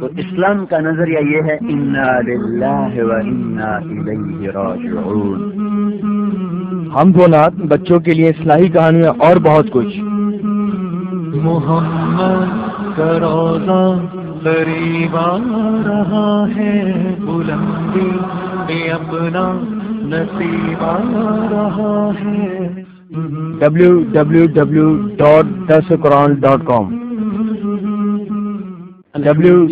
تو اسلام کا نظریہ یہ ہے انا للہ و انا الیہ راجعون ہم دو نات بچوں کے لیے اصلاحی کہانیاں اور بہت کچھ۔ محمد کا روزہ قریب آ رہا ہے بلندی میں اپنا نصیب آ رہا ہے۔ ڈبلو ڈبلو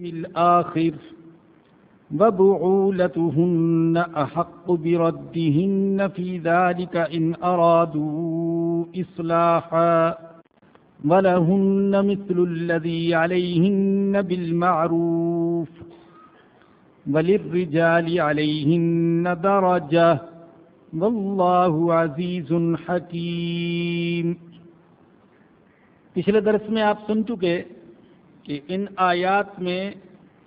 الآخر. وبعولتهن أحق بردهن في ذلك إن أرادوا إصلاحا. ولهن مثل الذي عليهن بالمعروف. وللرجال عليهن درجة. والله عزيز حكيم پچھلے درس میں آپ سن چکے کہ ان آیات میں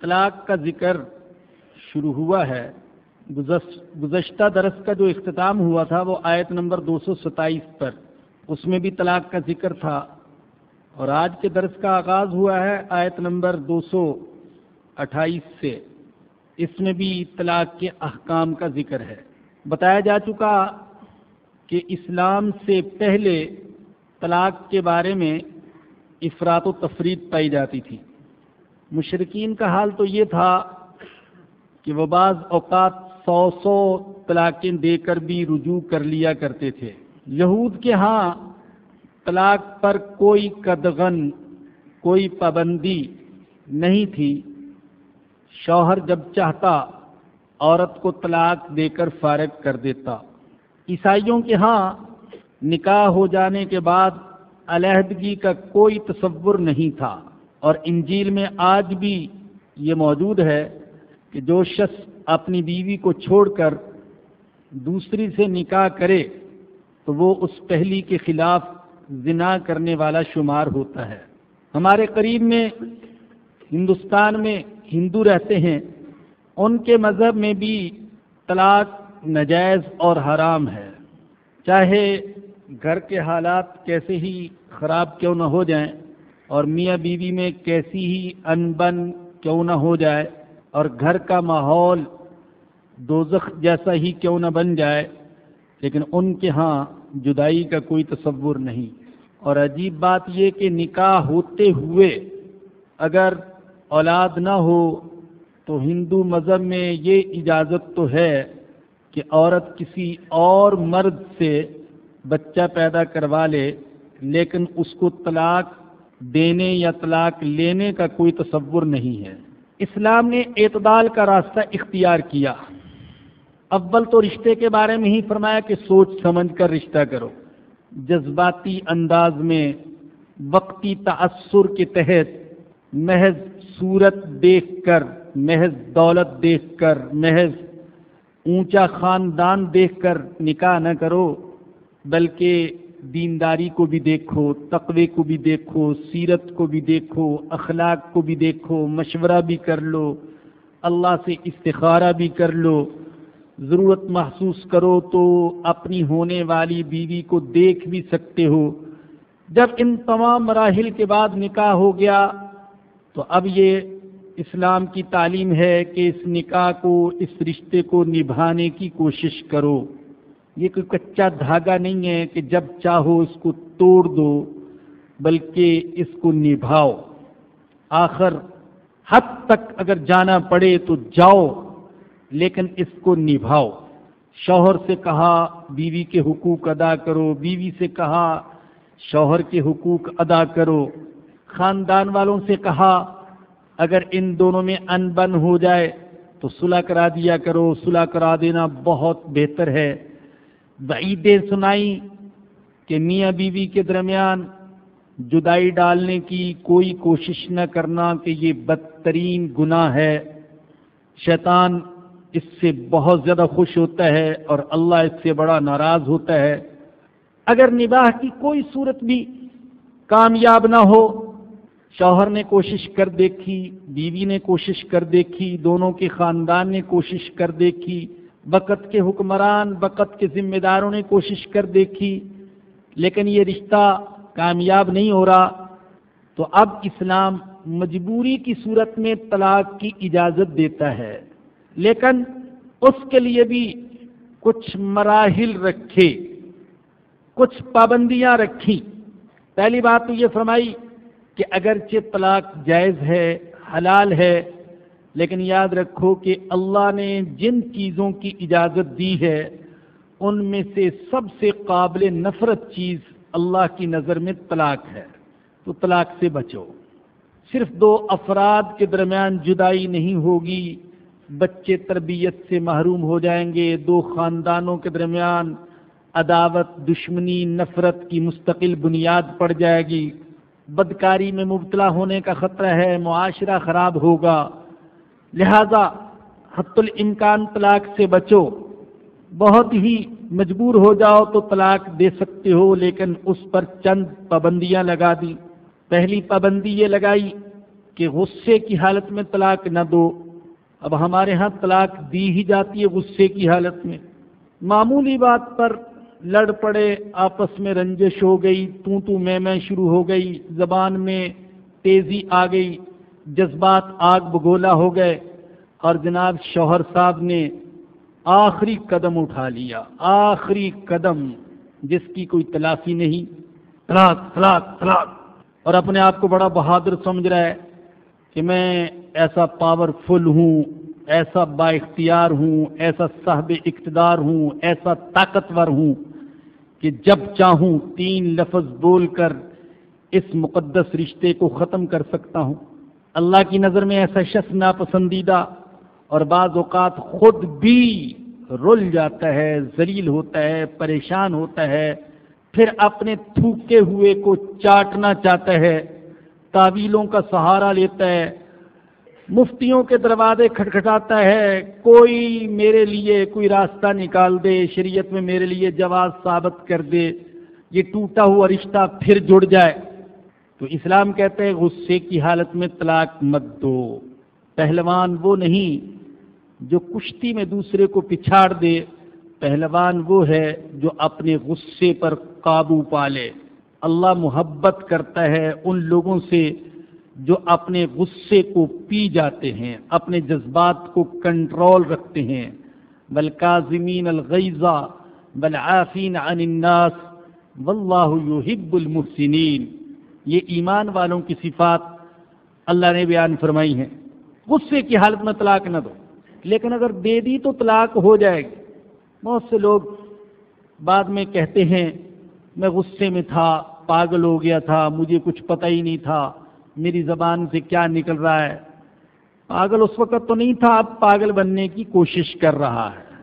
طلاق کا ذکر شروع ہوا ہے۔ گزشتہ درس کا جو اختتام ہوا تھا وہ آیت نمبر دو سو ستائیس پر۔ اس میں بھی طلاق کا ذکر تھا۔ اور آج کے درس کا آغاز ہوا ہے آیت نمبر دو سو اٹھائیس سے۔ اس میں بھی طلاق کے احکام کا ذکر ہے۔ بتایا جا چکا کہ اسلام سے پہلے طلاق کے بارے میں افراد و تفرید پائی جاتی تھی۔ مشرقین کا حال تو یہ تھا کہ وہ بعض اوقات سو سو طلاقیں دے کر بھی رجوع کر لیا کرتے تھے۔ یہود کے ہاں طلاق پر کوئی قدغن، کوئی پابندی نہیں تھی۔ شوہر جب چاہتا عورت کو طلاق دے کر فارغ کر دیتا۔ عیسائیوں کے ہاں نکاح ہو جانے کے بعد علیحدگی کا کوئی تصور نہیں تھا۔ اور انجیل میں آج بھی یہ موجود ہے کہ جو شخص اپنی بیوی کو چھوڑ کر دوسری سے نکاح کرے، تو وہ اس پہلی کے خلاف زنا کرنے والا شمار ہوتا ہے۔ ہمارے قریب میں ہندوستان میں ہندو رہتے ہیں۔ ان کے مذہب میں بھی طلاق نجائز اور حرام ہے۔ چاہے گھر کے حالات کیسے ہی خراب کیوں نہ ہو جائیں اور میاں بیوی میں کیسی ہی انبن کیوں نہ ہو جائے اور گھر کا ماحول دوزخ جیسا ہی کیوں نہ بن جائے، لیکن ان کے ہاں جدائی کا کوئی تصور نہیں۔ اور عجیب بات یہ کہ نکاح ہوتے ہوئے اگر اولاد نہ ہو تو ہندو مذہب میں یہ اجازت تو ہے کہ عورت کسی اور مرد سے بچہ پیدا کروا لے، لیکن اس کو طلاق دینے یا طلاق لینے کا کوئی تصور نہیں ہے۔ اسلام نے اعتدال کا راستہ اختیار کیا۔ اول تو رشتے کے بارے میں ہی فرمایا کہ سوچ سمجھ کر رشتہ کرو۔ جذباتی انداز میں وقتی تأثر کے تحت محض صورت دیکھ کر محض دولت دیکھ کر، محض اونچا خاندان دیکھ کر نکاح نہ کرو، بلکہ دینداری کو بھی دیکھو، تقوی کو بھی دیکھو، سیرت کو بھی دیکھو، اخلاق کو بھی دیکھو، مشورہ بھی کر لو، اللہ سے استخارہ بھی کر لو، ضرورت محسوس کرو تو اپنی ہونے والی بیوی کو دیکھ بھی سکتے ہو۔ جب ان تمام مراحل کے بعد نکاح ہو گیا تو اب یہ اسلام کی تعلیم ہے کہ اس نکاح کو، اس رشتے کو نبھانے کی کوشش کرو۔ یہ کوئی کچا دھاگا نہیں ہے کہ جب چاہو اس کو توڑ دو، بلکہ اس کو نبھاؤ۔ آخر، حد تک اگر جانا پڑے تو جاؤ، لیکن اس کو نبھاؤ۔ شوہر سے کہا، بیوی کے حقوق ادا کرو۔ بیوی سے کہا، شوہر کے حقوق ادا کرو۔ خاندان والوں سے کہا اگر ان دونوں میں ان بن ہو جائے تو صلح کرا دیا کرو، صلح کرا دینا بہت بہتر ہے۔ وعیدیں سنائی کہ میاں بیوی کے درمیان جدائی ڈالنے کی کوئی کوشش نہ کرنا کہ یہ بدترین گناہ ہے۔ شیطان اس سے بہت زیادہ خوش ہوتا ہے اور اللہ اس سے بڑا ناراض ہوتا ہے۔ اگر نباہ کی کوئی صورت بھی کامیاب نہ ہو شوہر نے کوشش کر دیکھی، بیوی نے کوشش کر دیکھی، دونوں کے خاندان نے کوشش کر دیکھی وقت کے حکمران وقت کے ذمہ داروں نے کوشش کر دیکھی، لیکن یہ رشتہ کامیاب نہیں ہو رہا۔ تو اب اسلام مجبوری کی صورت میں طلاق کی اجازت دیتا ہے، لیکن اس کے لیے بھی کچھ مراحل رکھے، کچھ پابندیاں رکھی پہلی بات تو یہ فرمائی کہ اگرچہ طلاق جائز ہے، حلال ہے، لیکن یاد رکھو کہ اللہ نے جن چیزوں کی اجازت دی ہے، ان میں سے سب سے قابل نفرت چیز اللہ کی نظر میں طلاق ہے۔ تو طلاق سے بچو۔ صرف دو افراد کے درمیان جدائی نہیں ہوگی، بچے تربیت سے محروم ہو جائیں گے، دو خاندانوں کے درمیان عداوت، دشمنی، نفرت کی مستقل بنیاد پڑ جائے گی۔ بدکاری میں مبتلا ہونے کا خطرہ ہے، معاشرہ خراب ہوگا۔ لہذا حت الامکان طلاق سے بچو۔ بہت ہی مجبور ہو جاؤ تو طلاق دے سکتے ہو، لیکن اس پر چند پابندیاں لگا دی۔ پہلی پابندی یہ لگائی کہ غصے کی حالت میں طلاق نہ دو۔ اب ہمارے ہاں طلاق دی ہی جاتی ہے غصے کی حالت میں۔ معمولی بات پر لڑ پڑے، آپس میں رنجش ہو گئی تو تو میں میں شروع ہو گئی، زبان میں تیزی آ گئی، جذبات آگ بگولا ہو گئے۔ اور جناب شوہر صاحب نے آخری قدم اٹھا لیا، آخری قدم، جس کی کوئی تلافی نہیں۔ طلاق طلاق طلاق۔ اور اپنے آپ کو بڑا بہادر سمجھ رہا ہے کہ میں ایسا پاور فل ہوں۔ ایسا با اختیار ہوں، ایسا صاحب اقتدار ہوں، ایسا طاقتور ہوں کہ جب چاہوں تین لفظ بول کر اس مقدس رشتے کو ختم کر سکتا ہوں۔ اللہ کی نظر میں ایسا شخص ناپسندیدہ اور بعض اوقات خود بھی رل جاتا ہے، ذلیل ہوتا ہے، پریشان ہوتا ہے، پھر اپنے تھوکے ہوئے کو چاٹنا چاہتا ہے، تعویلوں کا سہارا لیتا ہے۔ مفتیوں کے دروازے کھٹکھٹاتا ہے، کوئی میرے لیے کوئی راستہ نکال دے، شریعت میں میرے لیے جواز ثابت کر دے، یہ ٹوٹا ہوا رشتہ پھر جڑ جائے۔ تو اسلام کہتے ہیں، غصے کی حالت میں طلاق مت دو۔ پہلوان وہ نہیں جو کشتی میں دوسرے کو پچھاڑ دے، پہلوان وہ ہے جو اپنے غصے پر قابو پالے اللہ محبت کرتا ہے ان لوگوں سے جو اپنے غصے کو پی جاتے ہیں، اپنے جذبات کو کنٹرول رکھتے ہیں۔ بلکازمین الغیزہ بلعافین عن الناس واللہ یحب المحسنین یہ ایمان والوں کی صفات اللہ نے بیان فرمائی ہیں۔ غصے کی حالت میں طلاق نہ دو۔ لیکن اگر دے دی تو طلاق ہو جائے گی۔ بہت سے لوگ بعد میں کہتے ہیں، میں غصے میں تھا، پاگل ہو گیا تھا، مجھے کچھ پتہ ہی نہیں تھا۔ میری زبان سے کیا نکل رہا ہے؟ پاگل اس وقت تو نہیں تھا، اب پاگل بننے کی کوشش کر رہا ہے۔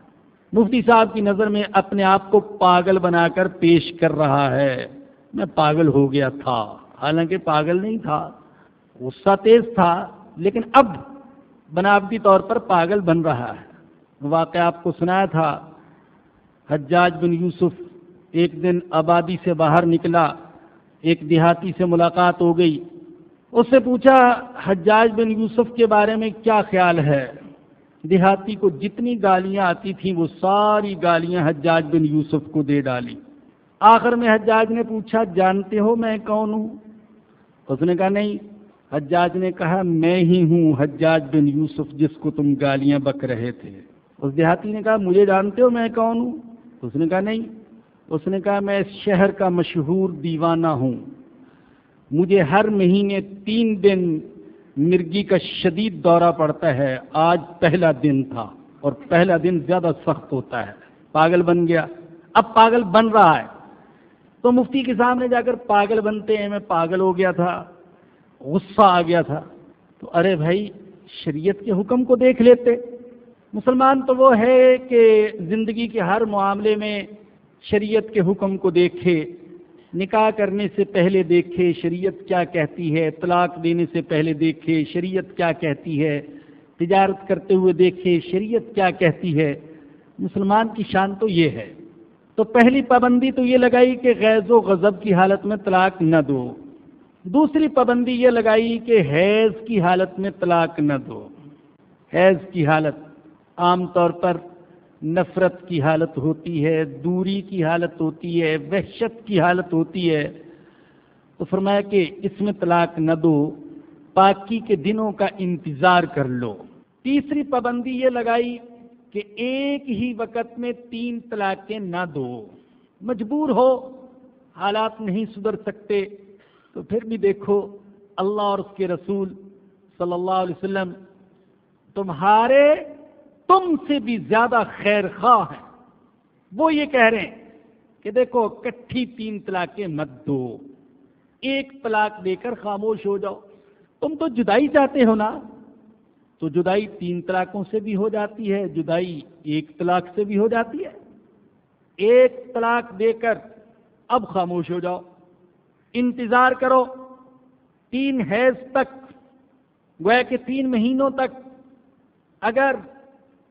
مفتی صاحب کی نظر میں اپنے آپ کو پاگل بنا کر پیش کر رہا ہے۔ میں پاگل ہو گیا تھا، حالانکہ پاگل نہیں تھا۔ غصہ تیز تھا، لیکن اب بناوٹی طور پر پاگل بن رہا ہے۔ واقعہ آپ کو سنایا تھا، حجاج بن یوسف ایک دن آبادی سے باہر نکلا، ایک دیہاتی سے ملاقات ہو گئی۔ اس سے پوچھا، حجاج بن یوسف کے بارے میں کیا خیال ہے؟ دیہاتی کو جتنی گالیاں آتی تھیں، وہ ساری گالیاں حجاج بن یوسف کو دے ڈالی۔ آخر میں حجاج نے پوچھا، جانتے ہو میں کون ہوں؟ اس نے کہا، نہیں۔ حجاج نے کہا، میں ہی ہوں حجاج بن یوسف جس کو تم گالیاں بک رہے تھے۔ اس دیہاتی نے کہا، مجھے جانتے ہو میں کون ہوں؟ اس نے کہا، نہیں۔ اس نے کہا، میں اس شہر کا مشہور دیوانہ ہوں۔ مجھے ہر مہینے تین دن مرگی کا شدید دورہ پڑتا ہے۔ آج پہلا دن تھا اور پہلا دن زیادہ سخت ہوتا ہے۔ پاگل بن گیا۔ اب پاگل بن رہا ہے۔ تو مفتی کے سامنے جا کر پاگل بنتے ہیں۔ میں پاگل ہو گیا تھا۔ غصہ آ گیا تھا۔ تو ارے بھائی، شریعت کے حکم کو دیکھ لیتے۔ مسلمان تو وہ ہے کہ زندگی کے ہر معاملے میں شریعت کے حکم کو دیکھے۔ نکاح کرنے سے پہلے دیکھے شریعت کیا کہتی ہے، طلاق دینے سے پہلے دیکھے شریعت کیا کہتی ہے، تجارت کرتے ہوئے دیکھے شریعت کیا کہتی ہے۔ مسلمان کی شان تو یہ ہے۔ تو پہلی پابندی تو یہ لگائی کہ غیظ و غضب کی حالت میں طلاق نہ دو۔ دوسری پابندی یہ لگائی کہ حیض کی حالت میں طلاق نہ دو۔ حیض کی حالت عام طور پر نفرت کی حالت ہوتی ہے، دوری کی حالت ہوتی ہے، وحشت کی حالت ہوتی ہے۔ تو فرمایا کہ اس میں طلاق نہ دو، پاکی کے دنوں کا انتظار کر لو۔ تیسری پابندی یہ لگائی کہ ایک ہی وقت میں تین طلاقیں نہ دو۔ مجبور ہو، حالات نہیں سدھر سکتے۔ تو پھر بھی دیکھو، اللہ اور اس کے رسول صلی اللہ علیہ وسلم تمہارے تم سے بھی زیادہ خیر خواہ ہیں۔ وہ یہ کہہ رہے ہیں کہ دیکھو، کٹھی تین طلاقیں مت دو۔ ایک طلاق دے کر خاموش ہو جاؤ۔ تم تو جدائی چاہتے ہو نا۔ تو جدائی تین طلاقوں سے بھی ہو جاتی ہے، جدائی ایک طلاق سے بھی ہو جاتی ہے۔ ایک طلاق دے کر اب خاموش ہو جاؤ۔ انتظار کرو۔ تین حیض تک، گویا کہ تین مہینوں تک۔ اگر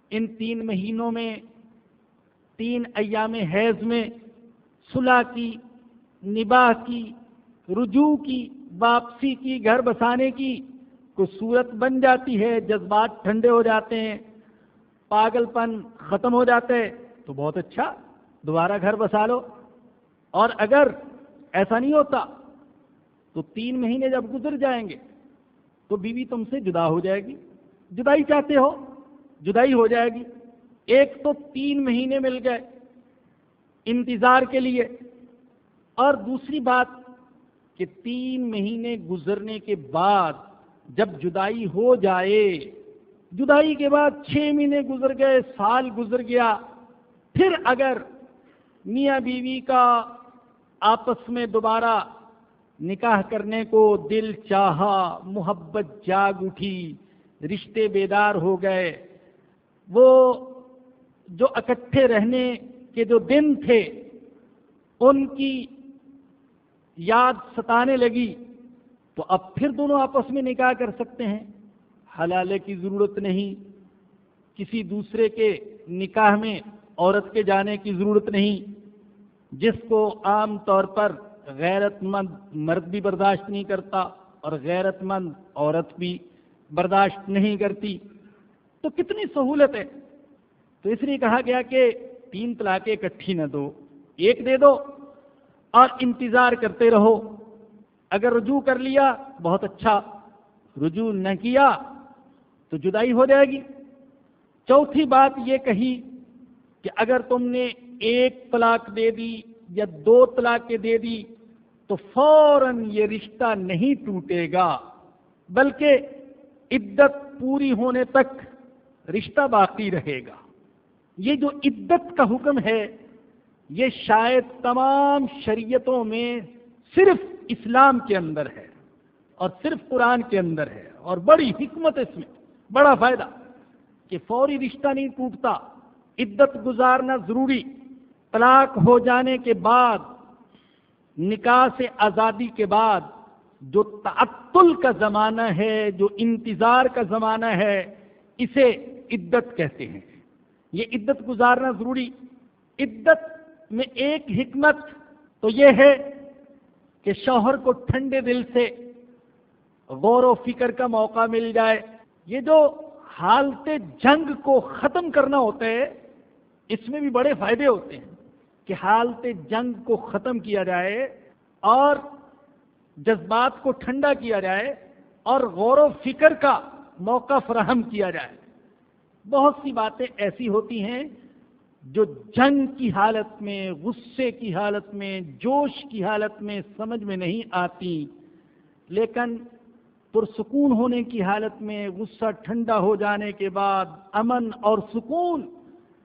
ان تین مہینوں میں، تین ایام حیض میں صلح کی، نباہ کی، رجوع کی، واپسی کی، گھر بسانے کی، کوئی صورت بن جاتی ہے، جذبات ٹھنڈے ہو جاتے ہیں، پاگل پن ختم ہو جاتے تو بہت اچھا دوبارہ گھر بسا لو۔ اور اگر ایسا نہیں ہوتا، تو تین مہینے جب گزر جائیں گے، تو بیوی تم سے جدا ہو جائے گی۔ جدائی چاہتے ہو جدائی ہو جائے گی۔ ایک تو تین مہینے مل گئے انتظار کے لیے۔ اور دوسری بات کہ تین مہینے گزرنے کے بعد جب جدائی ہو جائے، جدائی کے بعد چھ مہینے گزر گئے، سال گزر گیا، پھر اگر میاں بیوی کا آپس میں دوبارہ نکاح کرنے کو دل چاہا، محبت جاگ اٹھی، رشتے بیدار ہو گئے وہ جو اکٹھے رہنے کے جو دن تھے، ان کی یاد ستانے لگی۔ تو اب پھر دونوں آپس میں نکاح کر سکتے ہیں۔ حلالے کی ضرورت نہیں۔ کسی دوسرے کے نکاح میں عورت کے جانے کی ضرورت نہیں۔ جس کو عام طور پر غیرت مند مرد بھی برداشت نہیں کرتا اور غیرت مند عورت بھی برداشت نہیں کرتی۔ تو کتنی سہولت ہے تو اس لیے کہا گیا کہ تین طلاقیں اکٹھی نہ دو، ایک دے دو اور انتظار کرتے رہو۔ اگر رجوع کر لیا، بہت اچھا۔ رجوع نہ کیا تو جدائی ہو جائے گی۔ چوتھی بات یہ کہی کہ اگر تم نے ایک طلاق دے دی یا دو طلاقیں دے دی تو فوراً یہ رشتہ نہیں ٹوٹے گا، بلکہ عدت پوری ہونے تک رشتہ باقی رہے گا۔ یہ جو عدت کا حکم ہے، یہ شاید تمام شریعتوں میں صرف اسلام کے اندر ہے اور صرف قرآن کے اندر ہے۔ اور بڑی حکمت اس میں، بڑا فائدہ کہ فوری رشتہ نہیں ٹوٹتا، عدت گزارنا ضروری۔ طلاق ہو جانے کے بعد، نکاح سے آزادی کے بعد جو تعطل کا زمانہ ہے، جو انتظار کا زمانہ ہے، اسے عدت کہتے ہیں۔ یہ عدت گزارنا ضروری۔ عدت میں ایک حکمت تو یہ ہے کہ شوہر کو ٹھنڈے دل سے غور و فکر کا موقع مل جائے۔ یہ جو حالت جنگ کو ختم کرنا ہوتا ہے، اس میں بھی بڑے فائدے ہوتے ہیں کہ حالت جنگ کو ختم کیا جائے اور جذبات کو ٹھنڈا کیا جائے اور غور و فکر کا موقع فراہم کیا جائے۔ بہت سی باتیں ایسی ہوتی ہیں جو جنگ کی حالت میں، غصے کی حالت میں، جوش کی حالت میں سمجھ میں نہیں آتی۔ لیکن پرسکون ہونے کی حالت میں غصہ ٹھنڈا ہو جانے کے بعد، امن اور سکون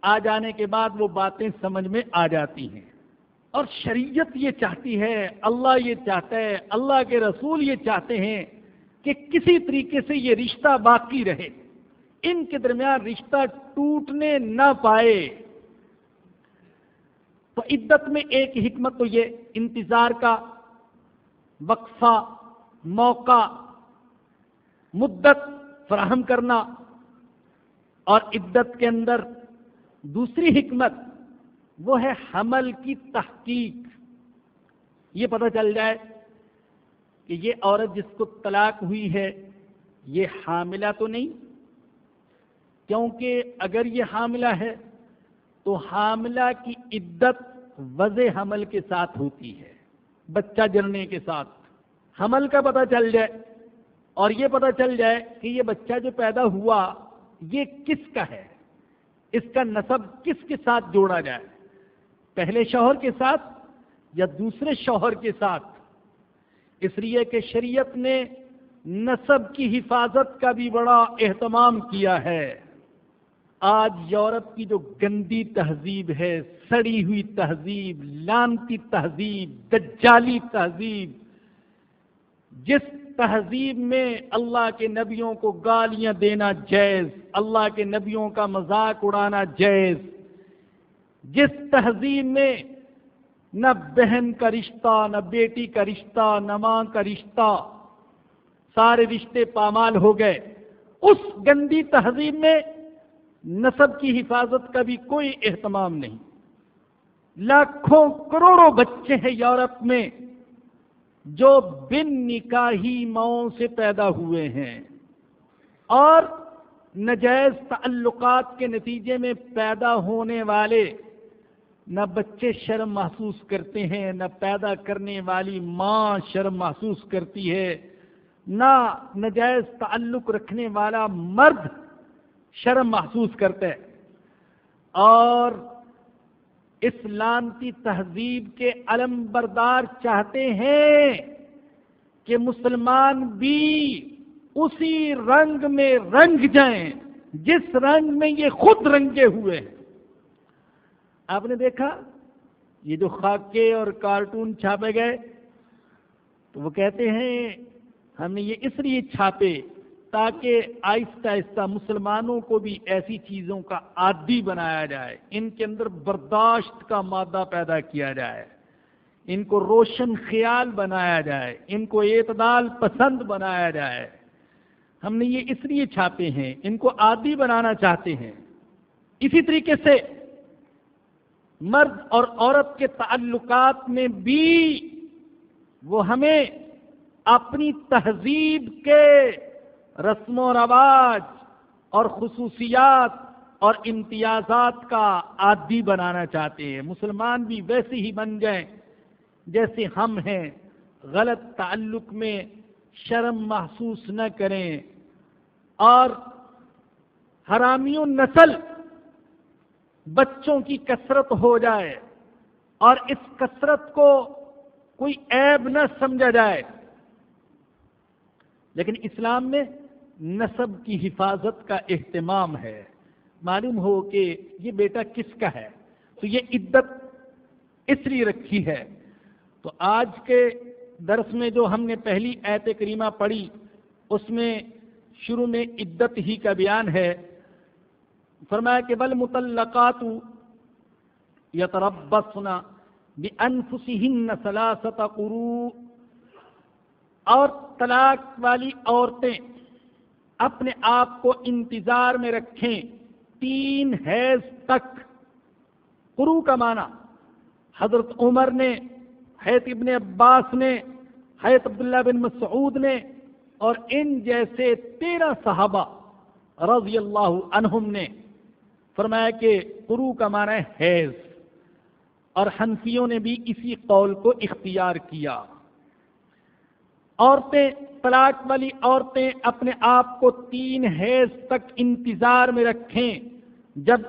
آ جانے کے بعد وہ باتیں سمجھ میں آ جاتی ہیں۔ اور شریعت یہ چاہتی ہے، اللہ یہ چاہتا ہے، اللہ کے رسول یہ چاہتے ہیں کہ کسی طریقے سے یہ رشتہ باقی رہے۔ ان کے درمیان رشتہ ٹوٹنے نہ پائے۔ تو عدت میں ایک حکمت تو یہ انتظار کا وقفہ، موقع، مدت فراہم کرنا اور عدت کے اندر دوسری حکمت وہ ہے حمل کی تحقیق۔ یہ پتہ چل جائے کہ یہ عورت جس کو طلاق ہوئی ہے، یہ حاملہ تو نہیں کیونکہ اگر یہ حاملہ ہے تو حاملہ کی عدت وضع حمل کے ساتھ ہوتی ہے، بچہ جرنے کے ساتھ۔ حمل کا پتہ چل جائے اور یہ پتہ چل جائے کہ یہ بچہ جو پیدا ہوا یہ کس کا ہے، اس کا نصب کس کے ساتھ جوڑا جائے۔ پہلے شوہر کے ساتھ یا دوسرے شوہر کے ساتھ؟ اس لیے کہ شریعت نے نصب کی حفاظت کا بھی بڑا اہتمام کیا ہے۔ آج یورپ کی جو گندی تہذیب ہے، سڑی ہوئی تہذیب، لانتی تہذیب، دجالی تہذیب، جس تہذیب میں اللہ کے نبیوں کو گالیاں دینا جائز، اللہ کے نبیوں کا مذاق اڑانا جائز، جس تہذیب میں نہ بہن کا رشتہ، نہ بیٹی کا رشتہ، نہ ماں کا رشتہ سارے رشتے پامال ہو گئے، اس گندی تہذیب میں نصب کی حفاظت کا بھی کوئی اہتمام نہیں۔ لاکھوں کروڑوں بچے ہیں یورپ میں جو بن نکاحی ماؤں سے پیدا ہوئے ہیں اور نجائز تعلقات کے نتیجے میں پیدا ہونے والے نہ بچے شرم محسوس کرتے ہیں، نہ پیدا کرنے والی ماں شرم محسوس کرتی ہے، نہ نجائز تعلق رکھنے والا مرد شرم محسوس کرتا ہے اور اسلامتی تہذیب کے علم بردار چاہتے ہیں کہ مسلمان بھی اسی رنگ میں رنگ جائیں، جس رنگ میں یہ خود رنگے ہوئے ہیں۔ آپ نے دیکھا؟ یہ جو خاکے اور کارٹون چھاپے گئے، تو وہ کہتے ہیں، ہم نے یہ اس لیے چھاپے تاکہ آہستہ آہستہ مسلمانوں کو بھی ایسی چیزوں کا عادی بنایا جائے، ان کے اندر برداشت کا مادہ پیدا کیا جائے، ان کو روشن خیال بنایا جائے، ان کو اعتدال پسند بنایا جائے۔ ہم نے یہ اس لیے چھاپے ہیں، ان کو عادی بنانا چاہتے ہیں۔ اسی طریقے سے مرد اور عورت کے تعلقات میں بھی وہ ہمیں اپنی تہذیب کے رسم و رواج اور خصوصیات اور امتیازات کا عادی بنانا چاہتے ہیں۔ مسلمان بھی ویسے ہی بن جائیں جیسے ہم ہیں۔ غلط تعلق میں شرم محسوس نہ کریں۔ اور حرامیوں نسل بچوں کی کثرت ہو جائے اور اس کثرت کو کوئی عیب نہ سمجھا جائے۔ لیکن اسلام میں نصب کی حفاظت کا اہتمام ہے۔ معلوم ہو کہ یہ بیٹا کس کا ہے؟ تو یہ عدت اس لیے رکھی ہے۔ تو آج کے درس میں جو ہم نے پہلی ایت کریمہ پڑھی، اس میں شروع میں عدت ہی کا بیان ہے۔ فرمایا کہ بل متعلقات یا تربسنا بانفسهن ثلاثه قروء۔ اور طلاق والی عورتیں اپنے آپ کو انتظار میں رکھیں۔ تین حیض تک۔ قرو کا معنی۔ حضرت عمر نے حیت ابن عباس نے حیت عبداللہ بن مسعود نے اور ان جیسے تیرہ صحابہ رضی اللہ عنہم نے فرمایا کہ قرو کا معنی ہے حیض۔ اور حنفیوں نے بھی اسی قول کو اختیار کیا۔ عورتیں طلاق والی عورتیں اپنے آپ کو تین حیض تک انتظار میں رکھیں۔ جب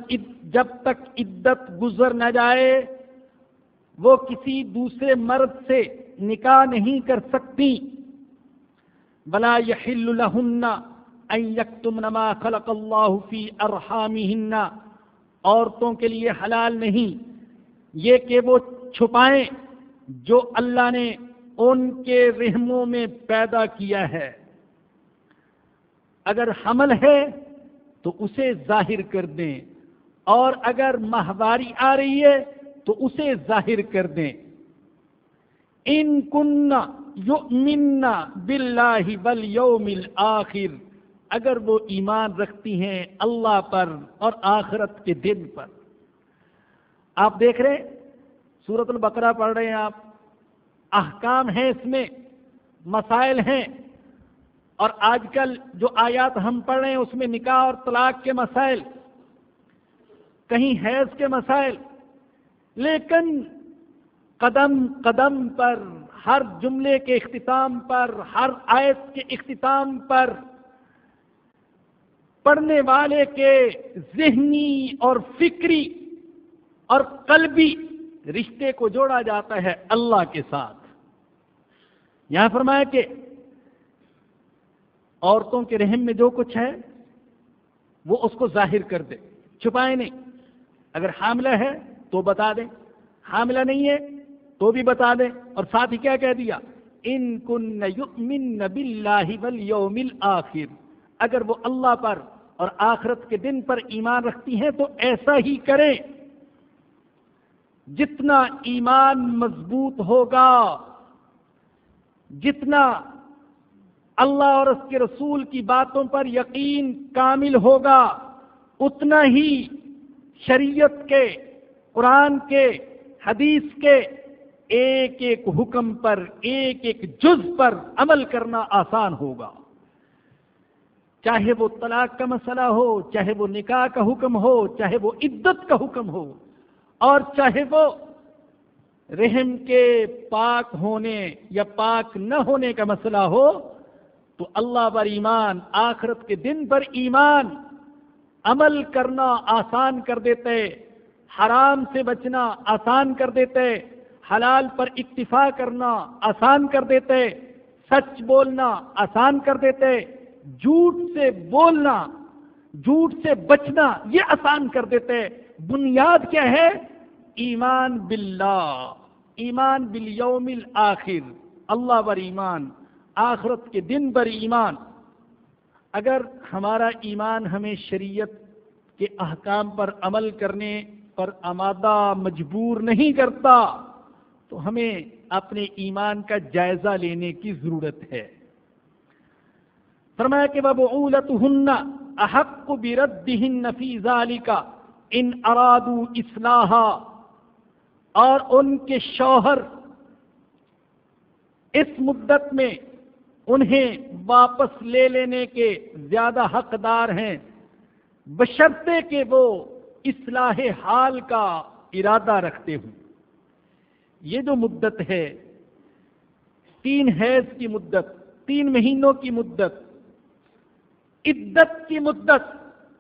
جب تک عدت گزر نہ جائے، وہ کسی دوسرے مرد سے نکاح نہیں کر سکتی۔ بلا يحل لهن ان يكتمن ما خلق الله في ارحامهن عورتوں کے لیے حلال نہیں، یہ کہ وہ چھپائیں جو اللہ نے ان کے رحموں میں پیدا کیا ہے۔ اگر حمل ہے تو اسے ظاہر کر دیں، اور اگر ماہواری آ رہی ہے تو اسے ظاہر کر دیں۔ ان کن یؤمن باللہ والیوم الاخر اگر وہ ایمان رکھتی ہیں اللہ پر اور آخرت کے دن پر۔ آپ دیکھ رہے سورت البقرہ پڑھ رہے ہیں آپ۔ احکام ہیں اس میں، مسائل ہیں۔ اور آج کل جو آیات ہم پڑھ رہے ہیں، اس میں نکاح اور طلاق کے مسائل، کہیں حیض کے مسائل، لیکن قدم قدم پر، ہر جملے کے اختتام پر، ہر آیت کے اختتام پر پڑھنے والے کے ذہنی اور فکری اور قلبی رشتے کو جوڑا جاتا ہے اللہ کے ساتھ۔ یہاں فرمایا کہ عورتوں کے رحم میں جو کچھ ہے، وہ اس کو ظاہر کر دے، چھپائے نہیں۔ اگر حاملہ ہے تو بتا دیں حاملہ نہیں ہے تو بھی بتا دیں اور ساتھ ہی کیا کہہ دیا؟ ان کن یؤمن باللہ والیوم الاخر اگر وہ اللہ پر اور آخرت کے دن پر ایمان رکھتی ہیں تو ایسا ہی کریں۔ جتنا ایمان مضبوط ہوگا۔ جتنا اللہ اور اس کے رسول کی باتوں پر یقین کامل ہوگا، اتنا ہی شریعت کے، قرآن کے، حدیث کے ایک ایک حکم پر، ایک ایک جز پر عمل کرنا آسان ہوگا۔ چاہے وہ طلاق کا مسئلہ ہو، چاہے وہ نکاح کا حکم ہو، چاہے وہ عدت کا حکم ہو، اور چاہے وہ رحم کے پاک ہونے یا پاک نہ ہونے کا مسئلہ ہو تو اللہ پر ایمان، آخرت کے دن پر ایمان عمل کرنا آسان کر دیتے، حرام سے بچنا آسان کر دیتے، حلال پر اکتفا کرنا آسان کر دیتے، سچ بولنا آسان کر دیتے، جھوٹ سے بولنا، جھوٹ سے بچنا یہ آسان کر دیتے۔ بنیاد کیا ہے؟ ایمان باللہ۔ ایمان بالیوم الاخر، اللہ پر ایمان، آخرت کے دن پر ایمان۔ اگر ہمارا ایمان ہمیں شریعت کے احکام پر عمل کرنے پر آمادہ مجبور نہیں کرتا، تو ہمیں اپنے ایمان کا جائزہ لینے کی ضرورت ہے۔ فرمایا کہ وبعولتهن احق برد بردهن في ذلك ان ارادوا اصلاحا اور ان کے شوہر اس مدت میں انہیں واپس لے لینے کے زیادہ حقدار ہیں، بشرطے کہ وہ اصلاح حال کا ارادہ رکھتے ہوں۔ یہ جو مدت ہے، تین حیض کی مدت، تین مہینوں کی مدت، عدت کی مدت،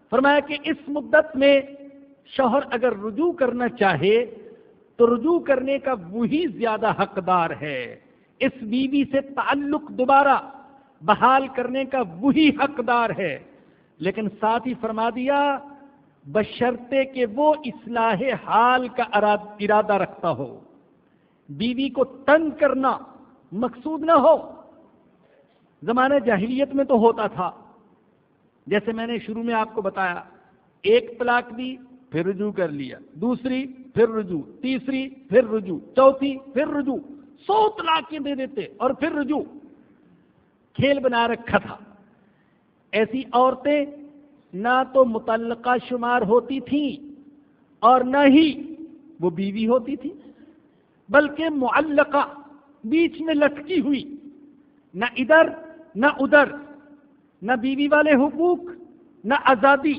فرمایا کہ اس مدت میں شوہر اگر رجوع کرنا چاہے تو رجوع کرنے کا وہی زیادہ حقدار ہے۔ اس بیوی سے تعلق دوبارہ بحال کرنے کا وہی حقدار ہے۔ لیکن ساتھ ہی فرما دیا بشرتے کہ وہ اصلاح حال کا ارادہ رکھتا ہو۔ بیوی کو تنگ کرنا مقصود نہ ہو۔ زمانہ جاہلیت میں تو ہوتا تھا۔ جیسے میں نے شروع میں آپ کو بتایا، ایک طلاق دی پھر رجوع کر لیا، دوسری پھر رجوع، تیسری پھر رجوع، چوتھی پھر رجوع، سو طلاقیں دے دیتے اور پھر رجوع۔ کھیل بنا رکھا تھا۔ ایسی عورتیں نہ تو متعلقہ شمار ہوتی تھیں اور نہ ہی وہ بیوی ہوتی تھی بلکہ معلقہ بیچ میں لٹکی ہوئی۔ نہ ادھر نہ ادھر۔ نہ بیوی والے حقوق، نہ آزادی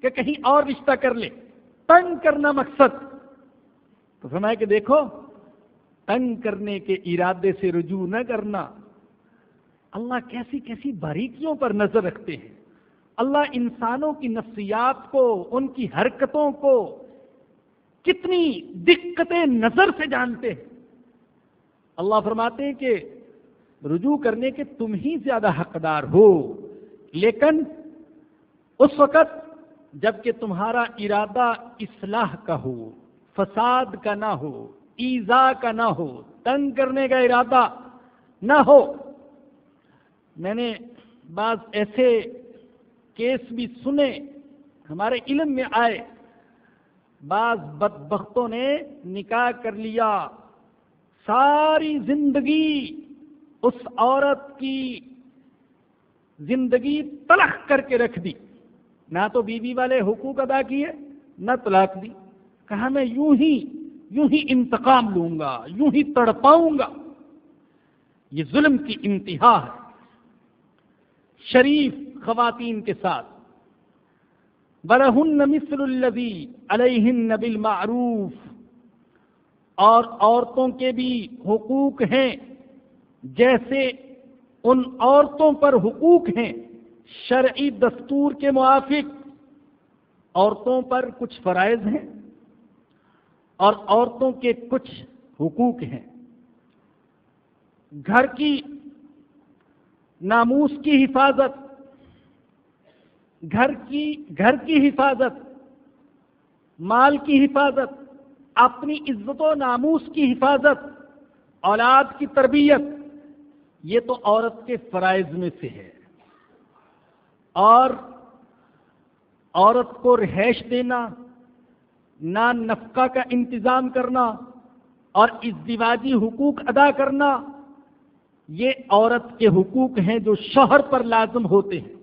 کہ کہیں اور رشتہ کر لے۔ تنگ کرنا مقصد۔ تو فرمایا کہ دیکھو، تنگ کرنے کے ارادے سے رجوع نہ کرنا۔ اللہ کیسی کیسی باریکیوں پر نظر رکھتے ہیں۔ اللہ انسانوں کی نفسیات کو، ان کی حرکتوں کو کتنی دقتیں نظر سے جانتے ہیں۔ اللہ فرماتے ہیں کہ رجوع کرنے کے تم ہی زیادہ حقدار ہو۔ لیکن اس وقت جبکہ تمہارا ارادہ اصلاح کا ہو، فساد کا نہ ہو، ایزا کا نہ ہو، تنگ کرنے کا ارادہ نہ ہو۔ میں نے بعض ایسے کیس بھی سنے، ہمارے علم میں آئے۔ بعض بدبختوں نے نکاح کر لیا۔ ساری زندگی اس عورت کی زندگی تلخ کر کے رکھ دی۔ نہ تو بیوی والے حقوق ادا کیے، نہ طلاق دی۔ کہا میں یوں ہی یوں ہی انتقام لوں گا، یوں ہی تڑپاؤں گا۔ یہ ظلم کی انتہا ہے۔ شریف خواتین کے ساتھ۔ برہن مثل الذی علیہن بالمعروف۔ اور عورتوں کے بھی حقوق ہیں، جیسے ان عورتوں پر حقوق ہیں۔ شرعی دستور کے موافق عورتوں پر کچھ فرائض ہیں اور عورتوں کے کچھ حقوق ہیں۔ گھر کی ناموس کی حفاظت، گھر کی گھر کی حفاظت، مال کی حفاظت، اپنی عزت و ناموس کی حفاظت، اولاد کی تربیت، یہ تو عورت کے فرائض میں سے ہے۔ اور عورت کو رہائش دینا نان نفقہ کا انتظام کرنا اور ازدواجی حقوق ادا کرنا، یہ عورت کے حقوق ہیں جو شوہر پر لازم ہوتے ہیں۔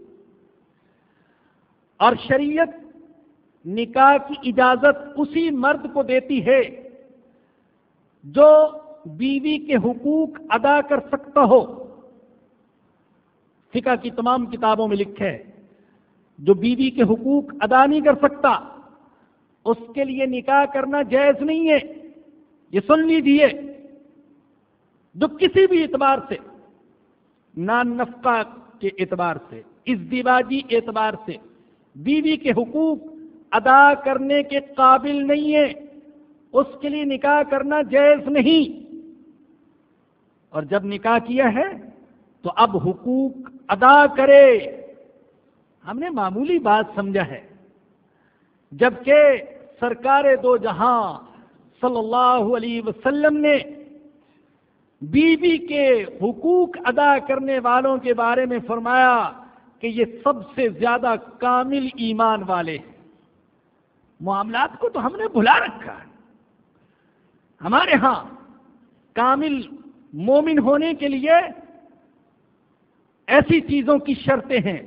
اور شریعت نکاح کی اجازت اسی مرد کو دیتی ہے جو بیوی کے حقوق ادا کر سکتا ہو۔ فقہ کی تمام کتابوں میں لکھے جو بیوی کے حقوق ادا نہیں کر سکتا، اس کے لیے نکاح کرنا جائز نہیں ہے۔ یہ سن لیجیے جو کسی بھی اعتبار سے نان نفقہ کے اعتبار سے، ازدواجی اعتبار سے بیوی کے حقوق ادا کرنے کے قابل نہیں ہے، اس کے لیے نکاح کرنا جائز نہیں۔ اور جب نکاح کیا ہے تو اب حقوق ادا کرے۔ ہم نے معمولی بات سمجھا ہے۔ جبکہ سرکار دو جہاں صلی اللہ علیہ وسلم نے بیوی کے حقوق ادا کرنے والوں کے بارے میں فرمایا کہ یہ سب سے زیادہ کامل ایمان والے ہیں۔ معاملات کو تو ہم نے بھلا رکھا ہے۔ ہمارے ہاں کامل مومن ہونے کے لیے ایسی چیزوں کی شرطیں ہیں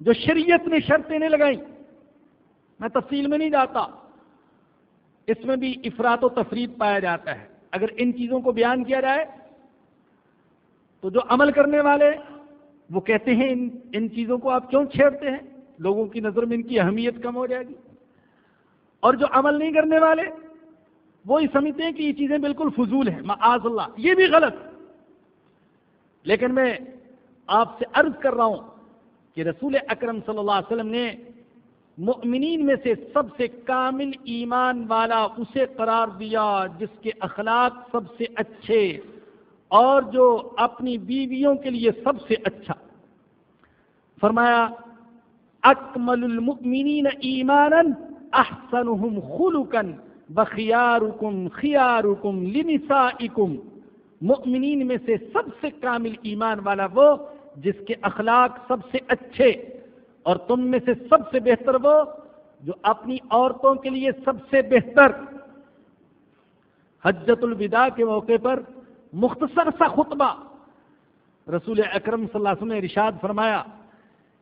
جو شریعت نے شرطیں نے لگائیں۔ میں تفصیل میں نہیں جاتا۔ اس میں بھی افراد و تفرید پایا جاتا ہے۔ اگر ان چیزوں کو بیان کیا جائے تو جو عمل کرنے والے وہ کہتے ہیں، ان ان چیزوں کو آپ کیوں چھیڑتے ہیں؟ لوگوں کی نظر میں ان کی اہمیت کم ہو جائے گی۔ اور جو عمل نہیں کرنے والے وہی سمجھتے ہیں کہ یہ چیزیں بالکل فضول ہیں۔ معاذ اللہ، یہ بھی غلط۔ لیکن میں آپ سے عرض کر رہا ہوں کہ رسول اکرم صلی اللہ علیہ وسلم نے مؤمنین میں سے سب سے کامل ایمان والا اسے قرار دیا جس کے اخلاق سب سے اچھے اور جو اپنی بیویوں کے لیے سب سے اچھا۔ فرمایا، اکمل المؤمنین ایمانا احسنهم خلقا بخیارکم خیارکم لنسائکم۔ مؤمنین میں سے سب سے کامل ایمان والا وہ جس کے اخلاق سب سے اچھے اور تم میں سے سب سے بہتر وہ جو اپنی عورتوں کے لیے سب سے بہتر۔ حجت الوداع کے موقع پر مختصر سا خطبہ رسول اکرم صلی اللہ علیہ وسلم نے رشاد فرمایا،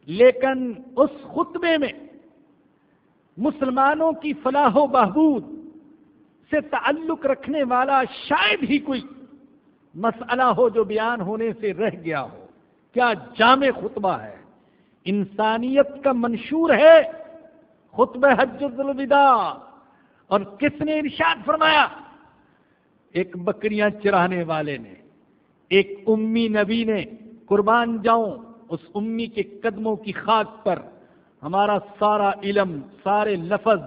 لیکن اس خطبے میں مسلمانوں کی فلاح و بہبود سے تعلق رکھنے والا شاید ہی کوئی مسئلہ ہو جو بیان ہونے سے رہ گیا ہو۔ کیا جامع خطبہ ہے؟ انسانیت کا منشور ہے خطبہ حج الوداع اور کس نے ارشاد فرمایا؟ ایک بکریاں چرانے والے نے، ایک امی نبی نے، قربان جاؤں اس امی کے قدموں کی خاک پر۔ ہمارا سارا علم، سارے لفظ،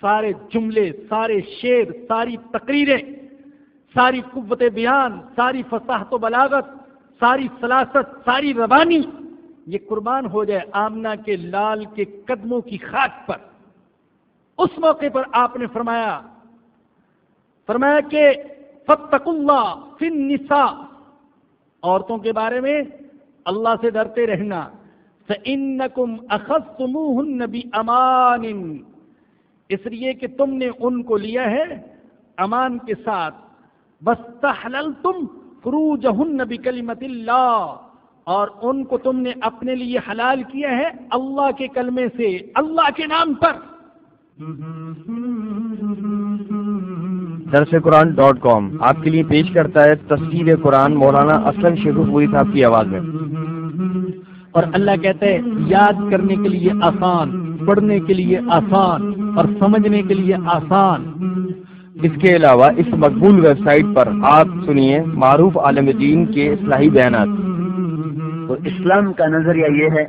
سارے جملے، سارے شعر، ساری تقریریں، ساری قوت بیان، ساری فصاحت و بلاغت ساری سلاست ساری روانی، یہ قربان ہو جائے آمنا کے لال کے قدموں کی خاک پر۔ اس موقع پر آپ نے فرمایا فرمایا کہ فتق اللہ فن نسا عورتوں کے بارے میں اللہ سے ڈرتے رہنا۔ فَإِنَّكُمْ أَخَذْتُمُوهُنَّ بِأَمَانٍ۔ اس لیے کہ تم نے ان کو لیا ہے امان کے ساتھ۔ بس تحلل تم فروج نبی کلیمت اللہ اور ان کو تم نے اپنے لیے حلال کیا ہے اللہ کے کلمے سے اللہ کے نام پر۔ درس قرآن ڈاٹ کام آپ کے لیے پیش کرتا ہے تصویر قرآن مولانا اسلم شیخ پوری صاحب کی آواز میں۔ اور اللہ کہتے ہیں یاد کرنے کے لیے آسان پڑھنے کے لیے آسان اور سمجھنے کے لیے آسان۔ اس کے علاوہ اس مقبول ویب سائٹ پر آپ سنیے معروف عالم دین کے اصلاحی بیانات۔ تو اسلام کا نظریہ یہ ہے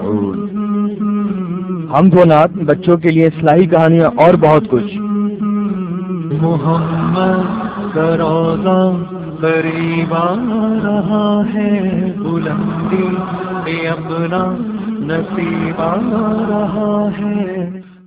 و ہم دو نات بچوں کے لیے اصلاحی کہانیاں اور بہت کچھ۔ محمد کا روزہ قریب آ رہا ہے بلندی اپنا نصیب آ رہا ہے۔